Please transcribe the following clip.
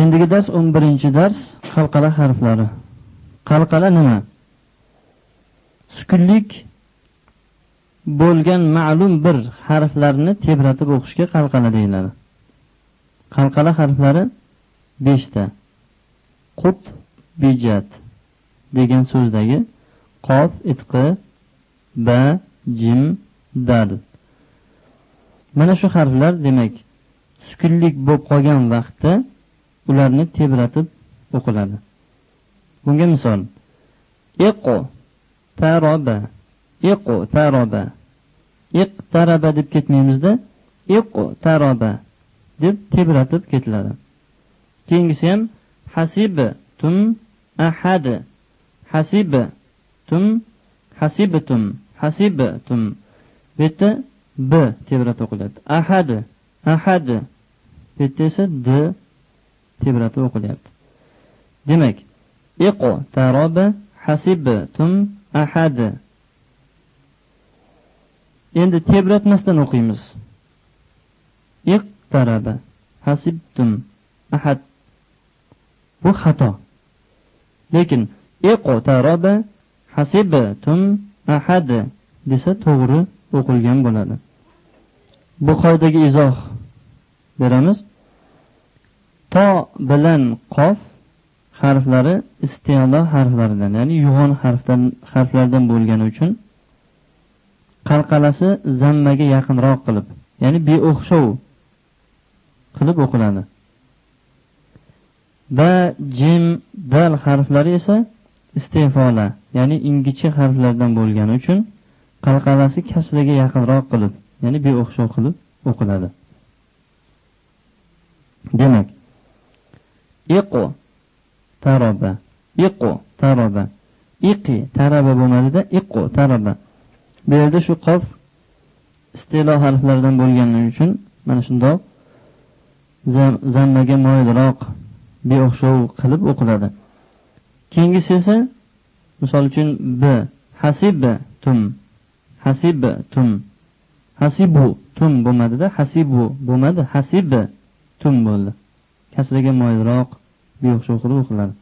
endigi dars o'n birinchi dars qalqala harflari. Qalqala nima? Sukunlik bo'lgan ma'lum bir harflarni tebratib o'qishga qalqala deyiladi. Qalqala harflari 5 ta. qut bijat degan so'zdagi qof itqi ba jim dal. Mana shu harflar demak sukunlik bo'lib qolgan vaqtda ularni tebratib o'qiladi. Bunga misol iqo taroba iqo taroba iqtaraba deb ketmaymizda iqo taroba deb tebratib ketiladi. Keyingisi ham hasibi tum ahadi hasibi tum hasibtum hasibtum bu yerda b tebratib o'qiladi. Ahadi ahadi bu yerda esa d tebratib o'qilyapti. Demak iqo taroba hasibtum ahadi endi tebratmasdan o'qiymiz. Iqtaraba hasibtum ahad. Bu xato. Lekin iqo taroba hasibtum ahadi desa to'g'ri o'qilgan bo'ladi. Bu qoidaga izoh beramiz. To bilan qof harflari isti'lo harflaridan ya'ni yo'g'on harfdan harflardan bo'lgani uchun qalqalasi zammaga yaqinroq qilib ya'ni beo'xshov qilib o'qiladi. Ba jim dal harflari esa iste'fola ya'ni ingichka harflardan bo'lgani uchun qalqalasi kasraga yaqinroq qilib ya'ni beo'xshov qilib o'qiladi. Demak iqo taroba iqo taroba iqi taraba bo'lmadida iqo taraba. Bu yerda shu qof istilo harflaridan bo'lgani uchun mana shundoq zammaga moyilroq beo'xshov qilib o'qiladi. Keyingisi esa misol uchun b. Hasib tum. Hasib tum. Hasibu tum bo'lmadida hasibu bo'lmadi hasib tum bo'ldi. Kasriga moyilroq beo'xshov qilib o'qiladi